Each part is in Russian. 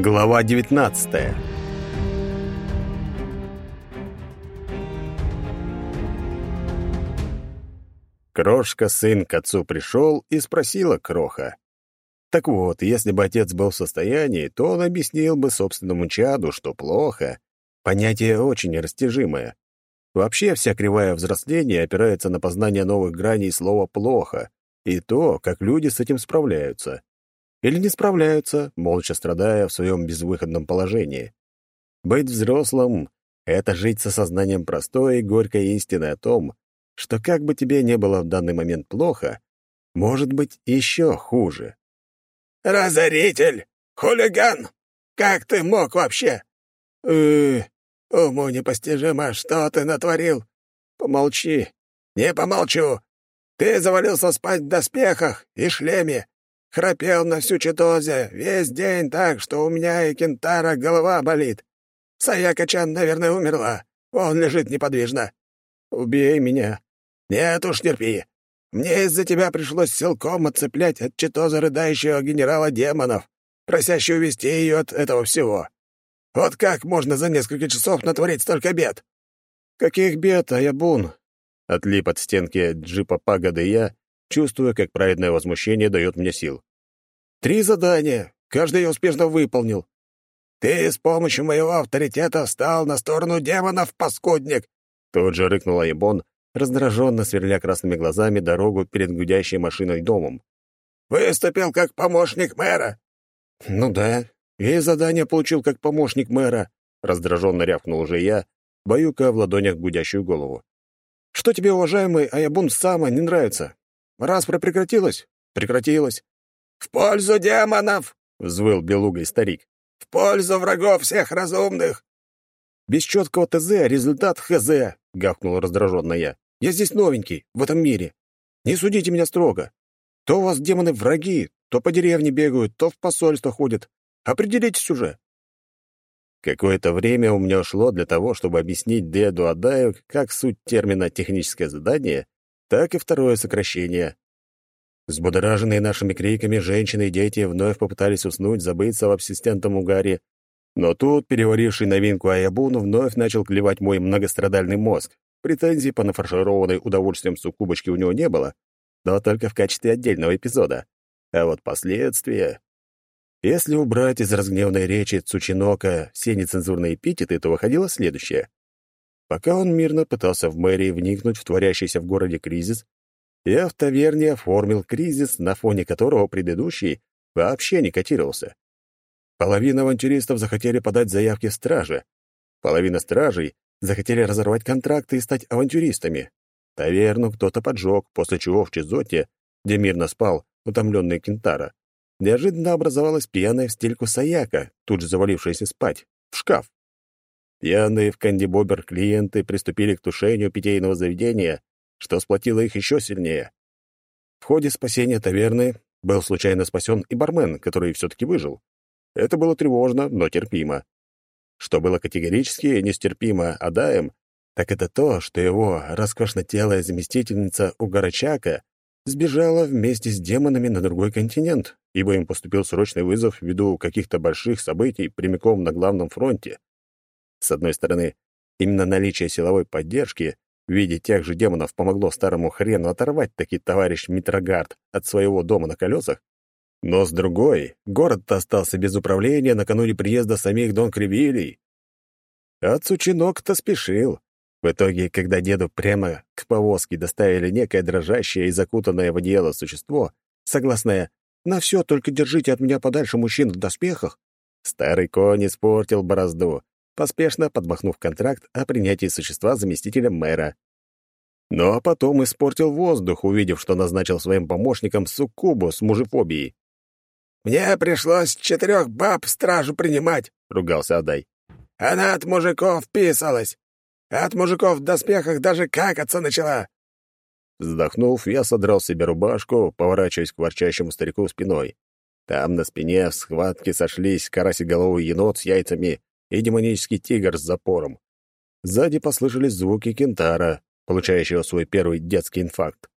Глава 19 Крошка сын к отцу пришел и спросила Кроха. Так вот, если бы отец был в состоянии, то он объяснил бы собственному чаду, что плохо. Понятие очень растяжимое. Вообще вся кривая взросления опирается на познание новых граней слова «плохо» и то, как люди с этим справляются. Или не справляются, молча страдая в своем безвыходном положении. Быть взрослым — это жить с осознанием простой и горькой истины о том, что как бы тебе не было в данный момент плохо, может быть еще хуже. «Разоритель! Хулиган! Как ты мог вообще?» «Э, уму непостижимо, что ты натворил? Помолчи!» «Не помолчу! Ты завалился спать в доспехах и шлеме, храпел на всю Читозе весь день так, что у меня и Кентара голова болит. Саяка-чан, наверное, умерла. Он лежит неподвижно. Убей меня. Нет уж, терпи. Мне из-за тебя пришлось силком отцеплять от Читоза рыдающего генерала демонов, просящего увести ее от этого всего. Вот как можно за несколько часов натворить столько бед? Каких бед, Аябун? Отлип от стенки джипа пагоды я, чувствуя, как праведное возмущение дает мне сил. Три задания, каждый я успешно выполнил. Ты с помощью моего авторитета встал на сторону демонов, паскудник! Тут же рыкнул Аябон, раздраженно сверля красными глазами дорогу перед гудящей машиной домом. «Выступил как помощник мэра!» «Ну да, и задание получил как помощник мэра», — раздраженно рявкнул уже я, баюка в ладонях гудящую голову. «Что тебе, уважаемый Аябун Сама, не нравится? Распра прекратилась?» «Прекратилась». «В пользу демонов!» — взвыл белугой старик. «В пользу врагов всех разумных!» «Без четкого ТЗ результат ХЗ!» — гавкнул раздраженно я. «Я здесь новенький, в этом мире. Не судите меня строго. То у вас демоны враги, то по деревне бегают, то в посольство ходят. Определитесь уже». Какое-то время у меня ушло для того, чтобы объяснить деду Адаю как суть термина «техническое задание», так и второе сокращение. Сбудораженные нашими криками женщины и дети вновь попытались уснуть, забыться в абсистентом угаре, но тут, переваривший новинку Аябун, вновь начал клевать мой многострадальный мозг. Претензий по нафаршированной удовольствием суккубочке у него не было, но только в качестве отдельного эпизода. А вот последствия... Если убрать из разгневанной речи Цучинока все нецензурные эпитеты, то выходило следующее. Пока он мирно пытался в мэрии вникнуть в творящийся в городе кризис, я в таверне оформил кризис, на фоне которого предыдущий вообще не котировался. Половина авантюристов захотели подать заявки в страже. Половина стражей захотели разорвать контракты и стать авантюристами. Таверну кто-то поджег, после чего в Чизоте, где мирно спал утомленный Кентара, неожиданно образовалась пьяная в стельку Саяка, тут же завалившаяся спать, в шкаф. Пьяные в кандибобер клиенты приступили к тушению питейного заведения, что сплотило их еще сильнее. В ходе спасения таверны был случайно спасен и бармен, который все-таки выжил. Это было тревожно, но терпимо. Что было категорически нестерпимо Адаем, так это то, что его роскошно-телая заместительница Угарачака сбежала вместе с демонами на другой континент, ибо им поступил срочный вызов ввиду каких-то больших событий прямиком на главном фронте. С одной стороны, именно наличие силовой поддержки в виде тех же демонов помогло старому хрену оторвать таки товарищ Митрогард от своего дома на колесах, но с другой, город-то остался без управления накануне приезда самих Дон Кривилей. А Цучинок-то спешил. В итоге, когда деду прямо к повозке доставили некое дрожащее и закутанное в одеяло существо, согласное «на все, только держите от меня подальше мужчин в доспехах», старый конь испортил борозду, поспешно подмахнув контракт о принятии существа заместителем мэра. Ну а потом испортил воздух, увидев, что назначил своим помощником суккубу с мужефобией. «Мне пришлось четырех баб стражу принимать», — ругался Адай. «Она от мужиков писалась. От мужиков в доспехах даже какаться начала». Вздохнув, я содрал себе рубашку, поворачиваясь к ворчащему старику спиной. Там на спине в схватке сошлись карасиголовый енот с яйцами и демонический тигр с запором. Сзади послышались звуки кентара, получающего свой первый детский инфаркт.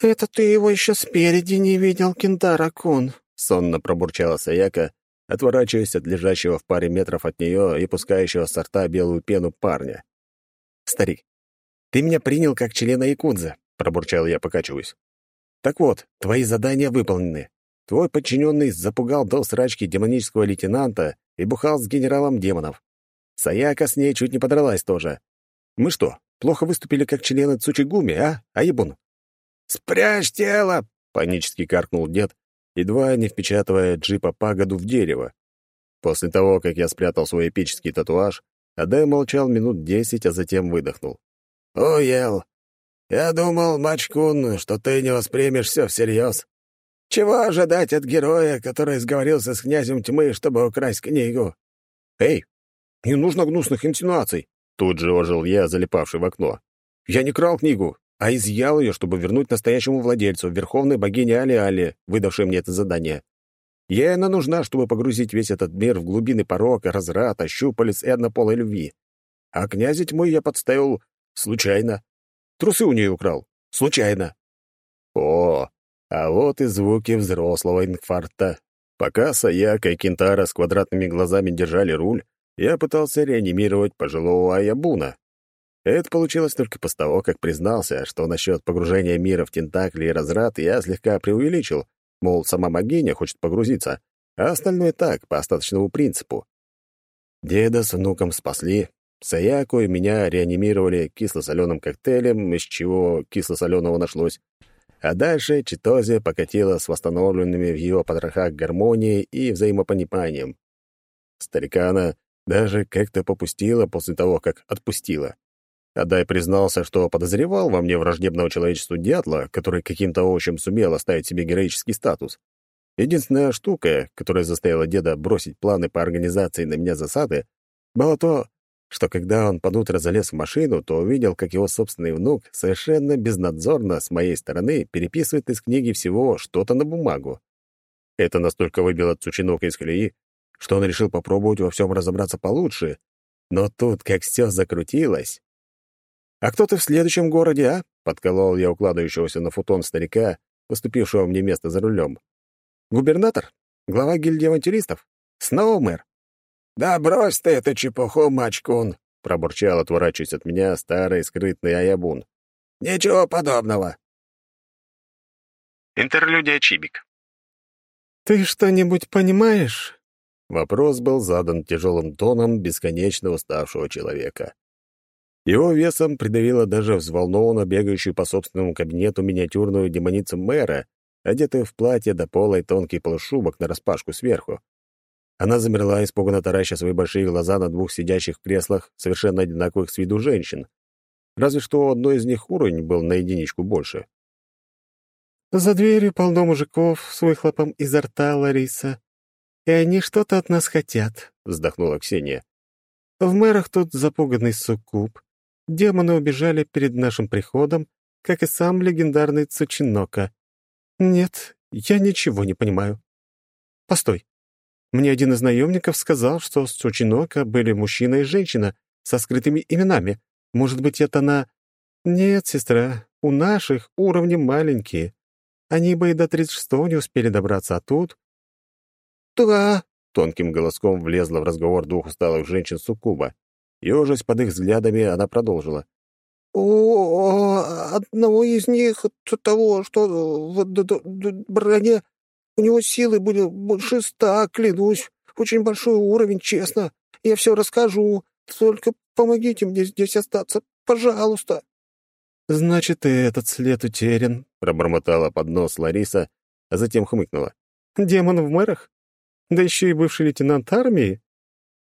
«Это ты его еще спереди не видел, Кентара-кун», — сонно пробурчала Саяка, отворачиваясь от лежащего в паре метров от нее и пускающего с рта белую пену парня. «Старик, ты меня принял как члена Якудза», — пробурчал я, покачиваясь. «Так вот, твои задания выполнены. Твой подчиненный запугал до срачки демонического лейтенанта и бухал с генералом демонов. Саяка с ней чуть не подралась тоже. Мы что, плохо выступили как члены Цучигуми, а, Аибун?» «Спрячь тело!» — панически каркнул дед, едва не впечатывая джипа пагоду в дерево. После того, как я спрятал свой эпический татуаж, Адай молчал минут десять, а затем выдохнул. «Уел. Я думал, Мачкун, что ты не воспримешь все всерьез. Чего ожидать от героя, который сговорился с князем тьмы, чтобы украсть книгу?» «Эй, не нужно гнусных инсинуаций!» Тут же ожил я, залипавший в окно. «Я не крал книгу а изъял ее, чтобы вернуть настоящему владельцу, верховной богине Али-Али, выдавшей мне это задание. Ей она нужна, чтобы погрузить весь этот мир в глубины порока, разврата, щупалец и однополой любви. А князя тьмы я подставил случайно. Трусы у нее украл. Случайно. А вот и звуки взрослого инфаркта. Пока Саяка и Кентара с квадратными глазами держали руль, я пытался реанимировать пожилого Аябуна. Это получилось только после того, как признался, что насчет погружения мира в тентакли и разрад я слегка преувеличил, мол, сама богиня хочет погрузиться, а остальное так, по остаточному принципу. Деда с внуком спасли, Саяку и меня реанимировали кисло-соленым коктейлем, из чего кисло-соленого нашлось, а дальше Читозе покатила с восстановленными в ее потрохах гармонией и взаимопониманием. Старикана даже как-то попустила после того, как отпустила. Адай признался, что подозревал во мне враждебного человечеству дятла, который каким-то овощем сумел оставить себе героический статус. Единственная штука, которая заставила деда бросить планы по организации на меня засады, было то, что когда он под утро залез в машину, то увидел, как его собственный внук совершенно безнадзорно с моей стороны переписывает из книги всего что-то на бумагу. Это настолько выбило Цучинока из колеи, что он решил попробовать во всем разобраться получше. Но тут, как все закрутилось, «А кто ты в следующем городе, а?» — подколол я укладывающегося на футон старика, поступившего мне место за рулем. «Губернатор? Глава гильдии авантюристов? Снова мэр?» «Да брось ты эту чепуху, мачкун!» — пробурчал, отворачиваясь от меня, старый скрытный Аябун. «Ничего подобного!» Интерлюдия Чибик. «Ты что-нибудь понимаешь?» Вопрос был задан тяжелым тоном бесконечно уставшего человека. Его весом придавило даже взволнованно бегающую по собственному кабинету миниатюрную демоницу мэра, одетую в платье до пола и тонкий полушубок нараспашку сверху. Она замерла, испуганно тараща свои большие глаза на двух сидящих в креслах, совершенно одинаковых с виду женщин. Разве что у одной из них уровень был на единичку больше. «За дверью полно мужиков с выхлопом изо рта, Лариса. И они что-то от нас хотят», — вздохнула Ксения. «В мэрах тут запуганный суккуб, Демоны убежали перед нашим приходом, как и сам легендарный Цучинока. Нет, я ничего не понимаю. Постой. Мне один из наемников сказал, что с Цучинока были мужчина и женщина со скрытыми именами. Может быть, это на... Нет, сестра, у наших уровни маленькие. Они бы и до 36-го не успели добраться, а тут... «Да!» — тонким голоском влезла в разговор двух усталых женщин Суккуба. Ёжась под их взглядами, она продолжила. «У одного из них, того, что в броне, у него силы были больше ста, клянусь. Очень большой уровень, честно. Я все расскажу. Только помогите мне здесь остаться, пожалуйста». «Значит, и этот след утерян», — пробормотала под нос Лариса, а затем хмыкнула. «Демон в мэрах? Да еще и бывший лейтенант армии?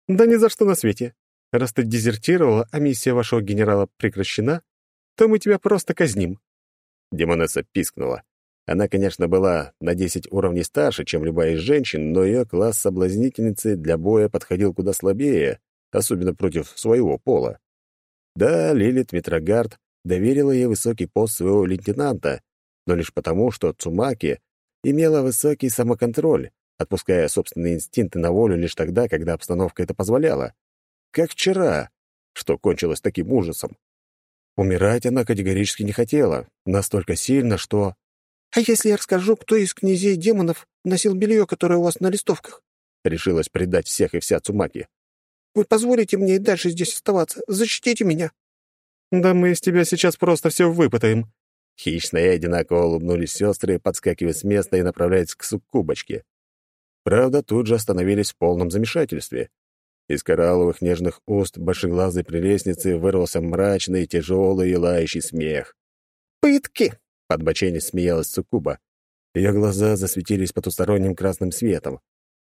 Да ни за что на свете. Раз ты дезертировала, а миссия вашего генерала прекращена, то мы тебя просто казним». Демонесса пискнула. Она, конечно, была на десять уровней старше, чем любая из женщин, но ее класс соблазнительницы для боя подходил куда слабее, особенно против своего пола. Да, Лилит Митрогард доверила ей высокий пост своего лейтенанта, но лишь потому, что Цумаки имела высокий самоконтроль, отпуская собственные инстинкты на волю лишь тогда, когда обстановка это позволяла как вчера, что кончилось таким ужасом. Умирать она категорически не хотела, настолько сильно, что... «А если я расскажу, кто из князей демонов носил белье, которое у вас на листовках? — решилась предать всех и вся Цумаки. «Вы позволите мне и дальше здесь оставаться? Защитите меня!» «Да мы из тебя сейчас просто все выпытаем». Хищно и одинаково улыбнулись сестры, подскакивая с места и направляясь к суккубочке. Правда, тут же остановились в полном замешательстве. Из коралловых нежных уст большеглазой прелестницы вырвался мрачный, тяжелый и лающий смех. «Пытки!» — подбоченись смеялась Суккуба. Ее глаза засветились потусторонним красным светом.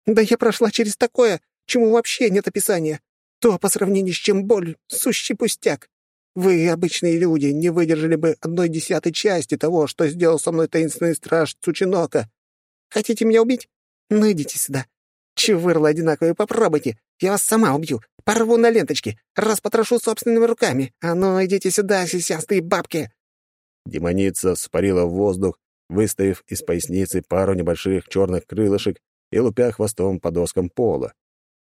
«Да я прошла через такое, чему вообще нет описания. То, по сравнению с чем боль, сущий пустяк. Вы, обычные люди, не выдержали бы одной десятой части того, что сделал со мной таинственный страж Цучинока. Хотите меня убить? Ну идите сюда. Чувырло одинаковые, попробуйте. Я вас сама убью. Порву на ленточки. Распотрошу собственными руками. А ну, идите сюда, сисястые бабки!» Демоница спарила в воздух, выставив из поясницы пару небольших черных крылышек и лупя хвостом по доскам пола.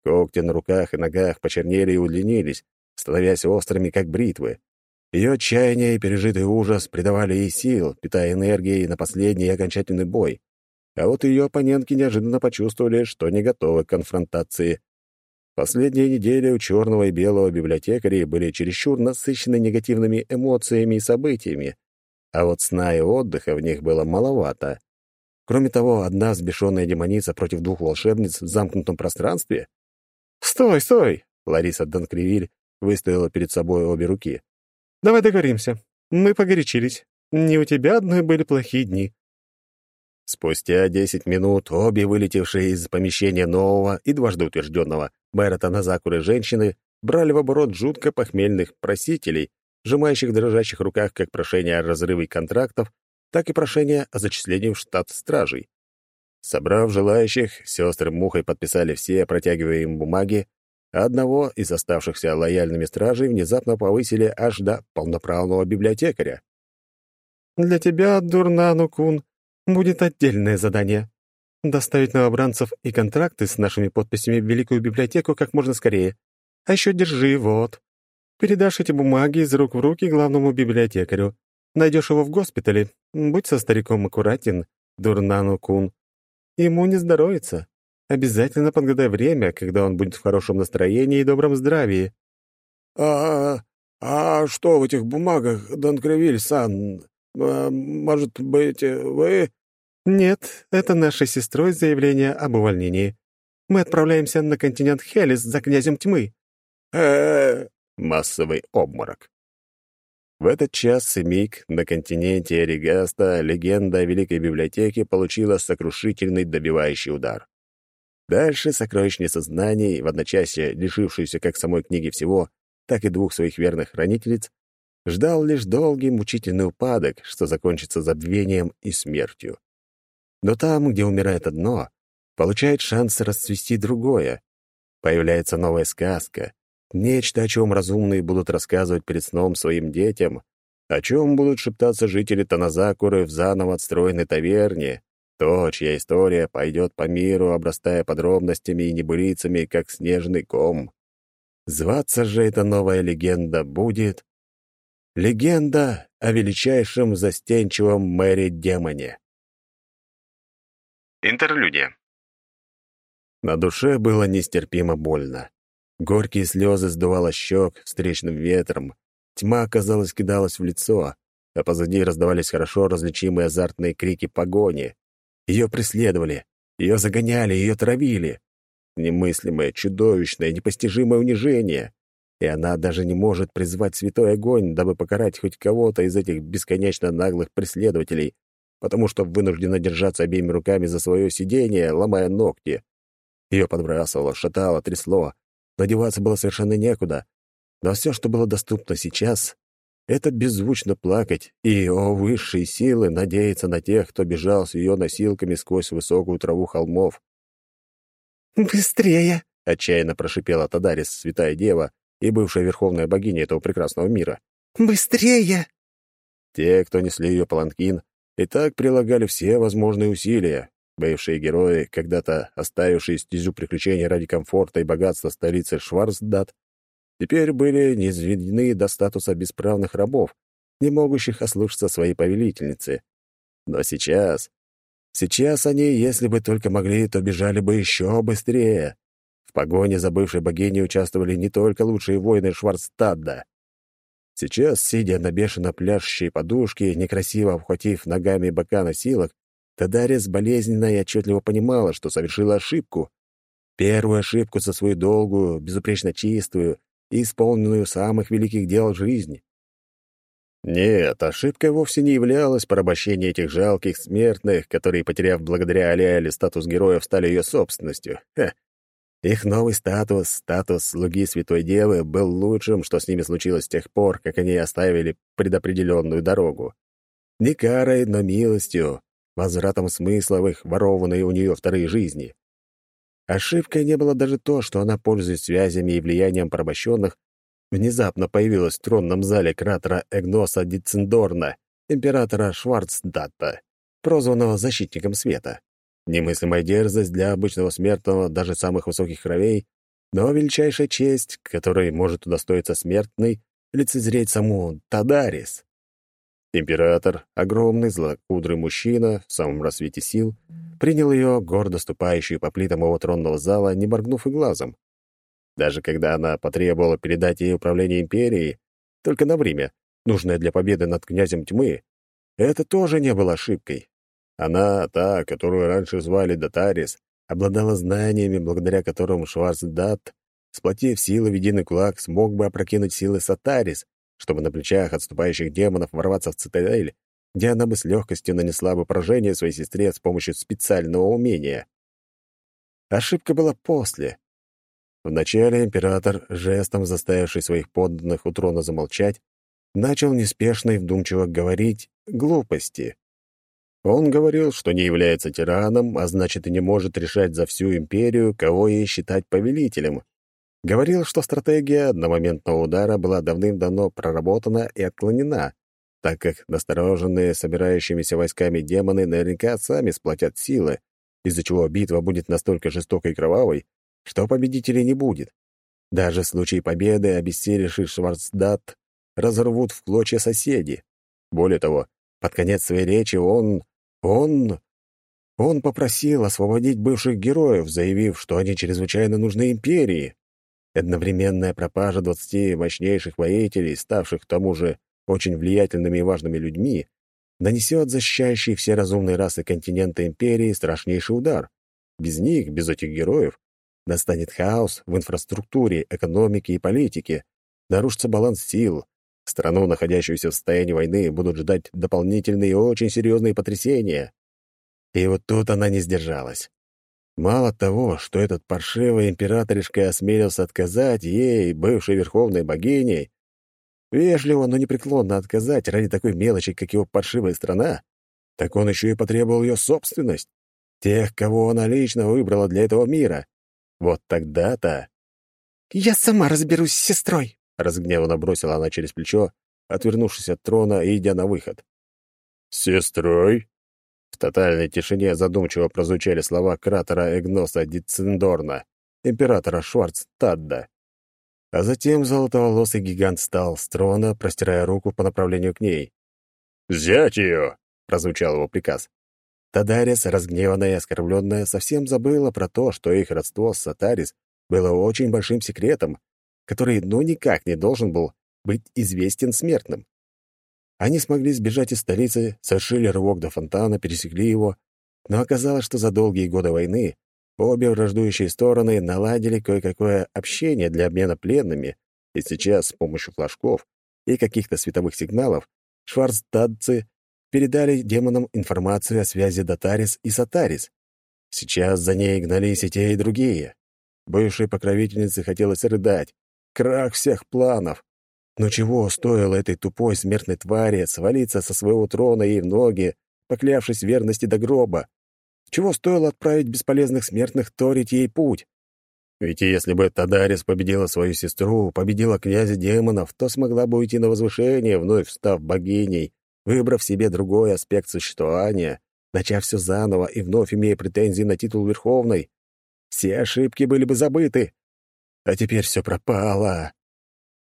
Когти на руках и ногах почернели и удлинились, становясь острыми, как бритвы. Ее отчаяние и пережитый ужас придавали ей сил, питая энергией на последний и окончательный бой. А вот ее оппонентки неожиданно почувствовали, что не готовы к конфронтации. Последние недели у черного и белого библиотекарей были чересчур насыщены негативными эмоциями и событиями, а вот сна и отдыха в них было маловато. Кроме того, одна взбешенная демоница против двух волшебниц в замкнутом пространстве? «Стой, стой!» — Лариса Донкривиль выставила перед собой обе руки. «Давай договоримся. Мы погорячились. Не у тебя одной были плохие дни. Спустя десять минут обе вылетевшие из помещения нового и дважды утвержденного Байрата Назакуры женщины брали в оборот жутко похмельных просителей, сжимающих в дрожащих руках как прошение о разрыве контрактов, так и прошение о зачислении в штат стражей. Собрав желающих, сестры Мухой подписали все протягивая им бумаги, а одного из оставшихся лояльными стражей внезапно повысили аж до полноправного библиотекаря. «Для тебя, Дурнану-кун, будет отдельное задание — доставить новобранцев и контракты с нашими подписями в Великую библиотеку как можно скорее. А еще держи, вот. Передашь эти бумаги из рук в руки главному библиотекарю. Найдешь его в госпитале. Будь со стариком аккуратен, Дурнану-кун. Ему не здоровится. Обязательно подгадай время, когда он будет в хорошем настроении и добром здравии. «А, а что в этих бумагах, Донкревиль-сан? А, может быть, вы...» «Нет, это нашей сестрой заявление об увольнении. Мы отправляемся на континент Хелис за князем тьмы». Э, Массовый обморок. В этот час миг на континенте Эригаста легенда о Великой Библиотеке получила сокрушительный добивающий удар. Дальше сокровищница знаний, в одночасье лишившуюся как самой книги всего, так и двух своих верных хранительниц, ждал лишь долгий мучительный упадок, что закончится забвением и смертью. Но там, где умирает одно, получает шанс расцвести другое. Появляется новая сказка, нечто, о чем разумные будут рассказывать перед сном своим детям, о чем будут шептаться жители Таназакуры в заново отстроенной таверне, то, чья история пойдет по миру, обрастая подробностями и небылицами, как снежный ком. Зваться же эта новая легенда будет Легенда о величайшем застенчивом мэре-демоне. Интерлюдия. На душе было нестерпимо больно. Горькие слезы сдувало щек встречным ветром. Тьма, казалось, кидалась в лицо, а позади раздавались хорошо различимые азартные крики погони. Ее преследовали, ее загоняли, ее травили. Немыслимое, чудовищное, непостижимое унижение. И она даже не может призвать святой огонь, дабы покарать хоть кого-то из этих бесконечно наглых преследователей, потому что вынуждена держаться обеими руками за свое сиденье, ломая ногти. Ее подбрасывало, шатало, трясло. Надеваться было совершенно некуда. Но все, что было доступно сейчас, это беззвучно плакать и, о высшие силы, надеяться на тех, кто бежал с ее носилками сквозь высокую траву холмов. «Быстрее!» — отчаянно прошипела Тадарис, святая дева, и бывшая верховная богиня этого прекрасного мира. «Быстрее!» Те, кто несли ее паланкин, и так прилагали все возможные усилия. Бывшие герои, когда-то оставившие стезю приключений ради комфорта и богатства столицы Шварцдат, теперь были низведены до статуса бесправных рабов, не могущих ослушаться своей повелительницы. Но сейчас... Сейчас они, если бы только могли, то бежали бы еще быстрее. В погоне за бывшей богиней участвовали не только лучшие воины Шварцтадда. Сейчас, сидя на бешено пляшущей подушке, некрасиво обхватив ногами бока носилок, Тадарис болезненно и отчетливо понимала, что совершила ошибку. Первую ошибку за свою долгую, безупречно чистую и исполненную самых великих дел жизни. Нет, ошибкой вовсе не являлось порабощение этих жалких смертных, которые, потеряв благодаря Алиале статус героев, стали ее собственностью. Ха. Их новый статус, статус слуги Святой Девы, был лучшим, что с ними случилось с тех пор, как они оставили предопределенную дорогу. Не карой, но милостью, возвратом смысла в их ворованные у нее вторые жизни. Ошибкой не было даже то, что она, пользуясь связями и влиянием порабощенных, внезапно появилась в тронном зале кратера Эгноса Дицендорна, императора Шварцдатта, прозванного Защитником Света. Немыслимая дерзость для обычного смертного, даже самых высоких кровей, но величайшая честь, которой может удостоиться смертный, лицезреть саму Тадарис. Император, огромный злокудрый мужчина в самом рассвете сил, принял ее, гордо ступающую по плитам его тронного зала, не моргнув и глазом. Даже когда она потребовала передать ей управление империей, только на время, нужное для победы над князем тьмы, это тоже не было ошибкой. Она, та, которую раньше звали Датарис, обладала знаниями, благодаря которым Шварцдат, сплотив силы в единый кулак, смог бы опрокинуть силы Сатарис, чтобы на плечах отступающих демонов ворваться в цитадель, где она бы с легкостью нанесла бы поражение своей сестре с помощью специального умения. Ошибка была после, Вначале император, жестом заставивший своих подданных у трона замолчать, начал неспешно и вдумчиво говорить глупости. Он говорил, что не является тираном, а значит и не может решать за всю империю, кого ей считать повелителем. Говорил, что стратегия одномоментного удара была давным-давно проработана и отклонена, так как настороженные собирающимися войсками демоны наверняка сами сплотят силы, из-за чего битва будет настолько жестокой и кровавой, что победителей не будет. Даже в случае победы обессилевший Шварцдат разорвут в клочья соседи. Более того, под конец своей речи он... он... Он попросил освободить бывших героев, заявив, что они чрезвычайно нужны империи. Одновременная пропажа двадцати мощнейших воителей, ставших к тому же очень влиятельными и важными людьми, нанесет защищающей все разумные расы континента империи страшнейший удар. Без них, без этих героев, Настанет хаос в инфраструктуре, экономике и политике. Нарушится баланс сил. Страну, находящуюся в состоянии войны, будут ждать дополнительные и очень серьезные потрясения. И вот тут она не сдержалась. Мало того, что этот паршивый императоришка осмелился отказать ей, бывшей верховной богиней, вежливо, но непреклонно отказать ради такой мелочи, как его паршивая страна, так он еще и потребовал ее собственность, тех, кого она лично выбрала для этого мира. Вот тогда-то... «Я сама разберусь с сестрой», — разгневанно бросила она через плечо, отвернувшись от трона и идя на выход. «Сестрой?» В тотальной тишине задумчиво прозвучали слова кратера Эгноса Дицендорна, императора Шварцтадда. А затем золотоволосый гигант встал с трона, простирая руку по направлению к ней. «Взять ее!» — прозвучал его приказ. Тадарис, разгневанная и оскорбленная, совсем забыла про то, что их родство с Сатарис было очень большим секретом, который ну никак не должен был быть известен смертным. Они смогли сбежать из столицы, совершили рывок до фонтана, пересекли его, но оказалось, что за долгие годы войны обе враждующие стороны наладили кое-какое общение для обмена пленными, и сейчас с помощью флажков и каких-то световых сигналов шварцтадцы передали демонам информацию о связи Датарис и Сатарис. Сейчас за ней гнались и те, и другие. Бывшей покровительнице хотелось рыдать. Крах всех планов. Но чего стоило этой тупой смертной твари свалиться со своего трона ей в ноги, поклявшись верности до гроба? Чего стоило отправить бесполезных смертных торить ей путь? Ведь если бы Тадарис победила свою сестру, победила князя демонов, то смогла бы уйти на возвышение, вновь став богиней, выбрав себе другой аспект существования, начав все заново и вновь имея претензии на титул Верховной, все ошибки были бы забыты. А теперь все пропало.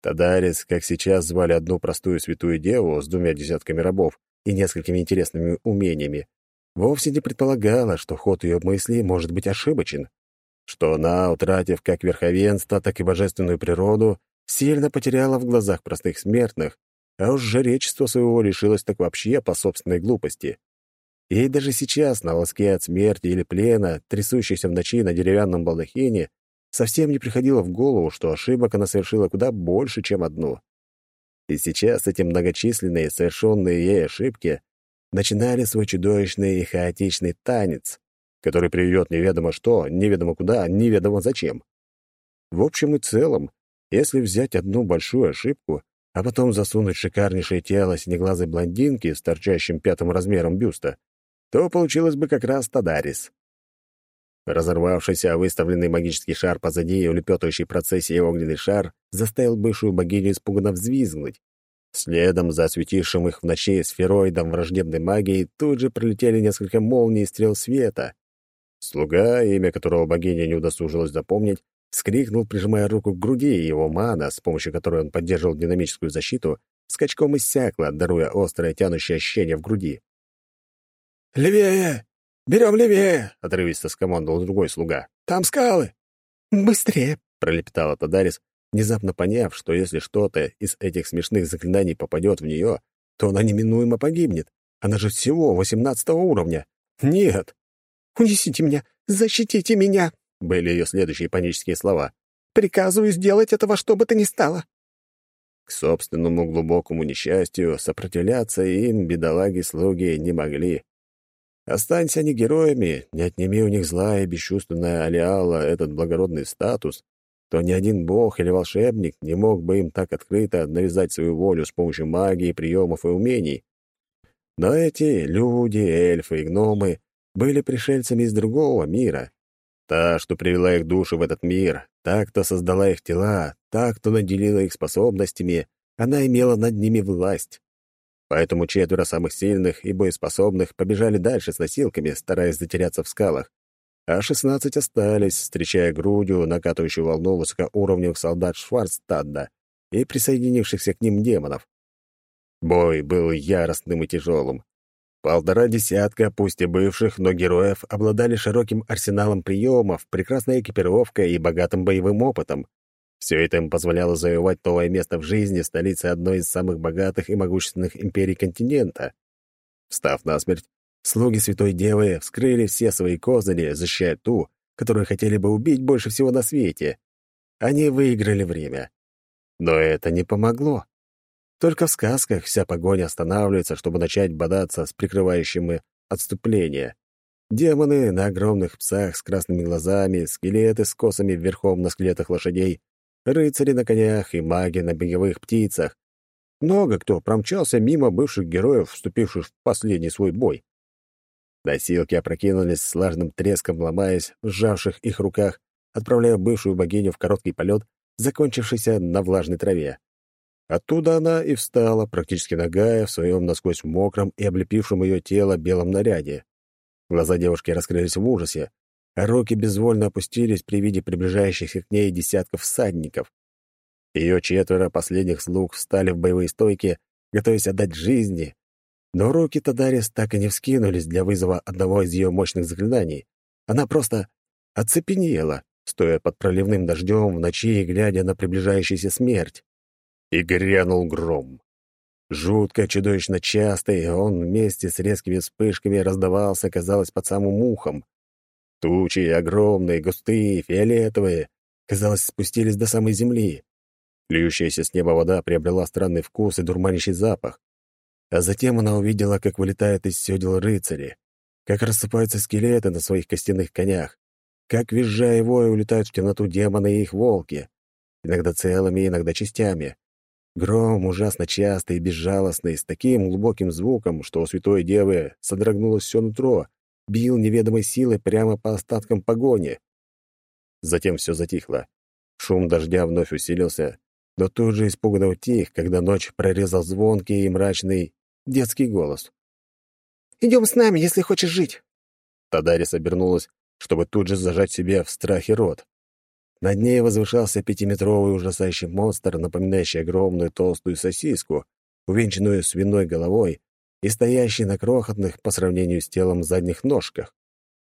Тадарис, как сейчас звали одну простую святую деву с двумя десятками рабов и несколькими интересными умениями, вовсе не предполагала, что ход ее мыслей может быть ошибочен, что она, утратив как верховенство, так и божественную природу, сильно потеряла в глазах простых смертных, а уж жречество своего лишилось так вообще по собственной глупости. Ей даже сейчас, на волоске от смерти или плена, трясущейся в ночи на деревянном балдахине, совсем не приходило в голову, что ошибок она совершила куда больше, чем одну. И сейчас эти многочисленные, совершенные ей ошибки начинали свой чудовищный и хаотичный танец, который приведет неведомо что, неведомо куда, неведомо зачем. В общем и целом, если взять одну большую ошибку, а потом засунуть шикарнейшее тело синеглазой блондинки с торчащим пятым размером бюста, то получилось бы как раз Тадарис. Разорвавшийся выставленный магический шар позади и улепетывающий процессии огненный шар заставил бывшую богиню испуганно взвизгнуть. Следом за осветившим их в ночи сфероидом враждебной магии тут же пролетели несколько молний и стрел света. Слуга, имя которого богиня не удосужилась запомнить, вскрикнул, прижимая руку к груди, и его мана, с помощью которой он поддерживал динамическую защиту, скачком иссякла, даруя острое тянущее ощущение в груди. «Левее! Берем левее!» — отрывисто скомандовал другой слуга. «Там скалы!» «Быстрее!» — пролепетала Тадарис, внезапно поняв, что если что-то из этих смешных заклинаний попадет в нее, то она неминуемо погибнет. Она же всего восемнадцатого уровня. Нет! «Унесите меня! Защитите меня!» — были ее следующие панические слова. «Приказываю сделать это во что бы то ни стало!» К собственному глубокому несчастью сопротивляться им бедолаги-слуги не могли. Останься они героями, не отними у них злая и бесчувственная Алиала этот благородный статус, то ни один бог или волшебник не мог бы им так открыто навязать свою волю с помощью магии, приемов и умений. Но эти люди, эльфы и гномы были пришельцами из другого мира. Та, что привела их души в этот мир, та, кто создала их тела, та, кто наделила их способностями, она имела над ними власть. Поэтому четверо самых сильных и боеспособных побежали дальше с носилками, стараясь затеряться в скалах, а шестнадцать остались, встречая грудью накатывающую волну высокоуровневых солдат Шварцтадда и присоединившихся к ним демонов. Бой был яростным и тяжелым. Полтора десятка, пусть и бывших, но героев, обладали широким арсеналом приемов, прекрасной экипировкой и богатым боевым опытом. Все это им позволяло завоевать новое место в жизни столицы одной из самых богатых и могущественных империй континента. Встав насмерть, слуги Святой Девы вскрыли все свои козыри, защищая ту, которую хотели бы убить больше всего на свете. Они выиграли время. Но это не помогло. Только в сказках вся погоня останавливается, чтобы начать бодаться с прикрывающими отступления. Демоны на огромных псах с красными глазами, скелеты с косами верхом на скелетах лошадей, рыцари на конях и маги на беговых птицах. Много кто промчался мимо бывших героев, вступивших в последний свой бой. Носилки опрокинулись с влажным треском, ломаясь в сжавших их руках, отправляя бывшую богиню в короткий полет, закончившийся на влажной траве. Оттуда она и встала, практически нагая, в своем насквозь мокром и облепившем ее тело белом наряде. Глаза девушки раскрылись в ужасе, руки безвольно опустились при виде приближающихся к ней десятков всадников. Ее четверо последних слуг встали в боевые стойки, готовясь отдать жизни, но руки Тадарис так и не вскинулись для вызова одного из ее мощных заклинаний. Она просто оцепенела, стоя под проливным дождем в ночи и глядя на приближающуюся смерть. И грянул гром. Жутко, чудовищно частый, он вместе с резкими вспышками раздавался, казалось, под самым ухом. Тучи огромные, густые, фиолетовые, казалось, спустились до самой земли. Льющаяся с неба вода приобрела странный вкус и дурманящий запах. А затем она увидела, как вылетают из сёдел рыцари, как рассыпаются скелеты на своих костяных конях, как, визжая воя, улетают в темноту демоны и их волки, иногда целыми, иногда частями. Гром ужасно частый и безжалостный, с таким глубоким звуком, что у святой девы содрогнулось все нутро, бил неведомой силой прямо по остаткам погони. Затем все затихло. Шум дождя вновь усилился, но тут же испуганно утих, когда ночь прорезал звонкий и мрачный детский голос. «Идем с нами, если хочешь жить!» Тадарис обернулась, чтобы тут же зажать себе в страхе рот. Над ней возвышался пятиметровый ужасающий монстр, напоминающий огромную толстую сосиску, увенчанную свиной головой и стоящий на крохотных по сравнению с телом задних ножках.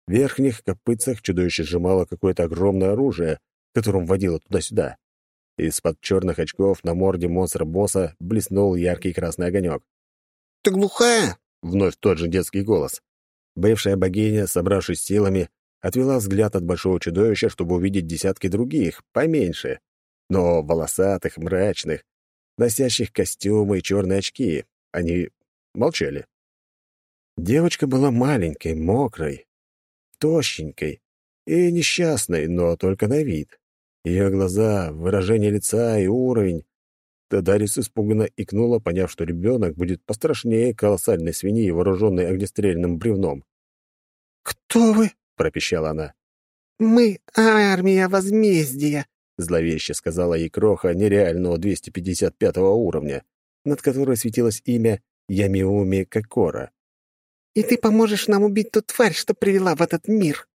В верхних копытцах чудовище сжимало какое-то огромное оружие, которым водило туда-сюда. Из-под черных очков на морде монстра-босса блеснул яркий красный огонек. «Ты глухая?» — вновь тот же детский голос. Бывшая богиня, собравшись силами, отвела взгляд от большого чудовища, чтобы увидеть десятки других, поменьше, но волосатых, мрачных, носящих костюмы и черные очки. Они молчали. Девочка была маленькой, мокрой, тощенькой и несчастной, но только на вид. Ее глаза, выражение лица и уровень. Тадарис испуганно икнула, поняв, что ребенок будет пострашнее колоссальной свиньи, вооруженной огнестрельным бревном. «Кто вы?» — пропищала она. «Мы — армия возмездия», — зловеще сказала ей кроха нереального 255 уровня, над которой светилось имя Ямиуми Кокора. «И ты поможешь нам убить ту тварь, что привела в этот мир?»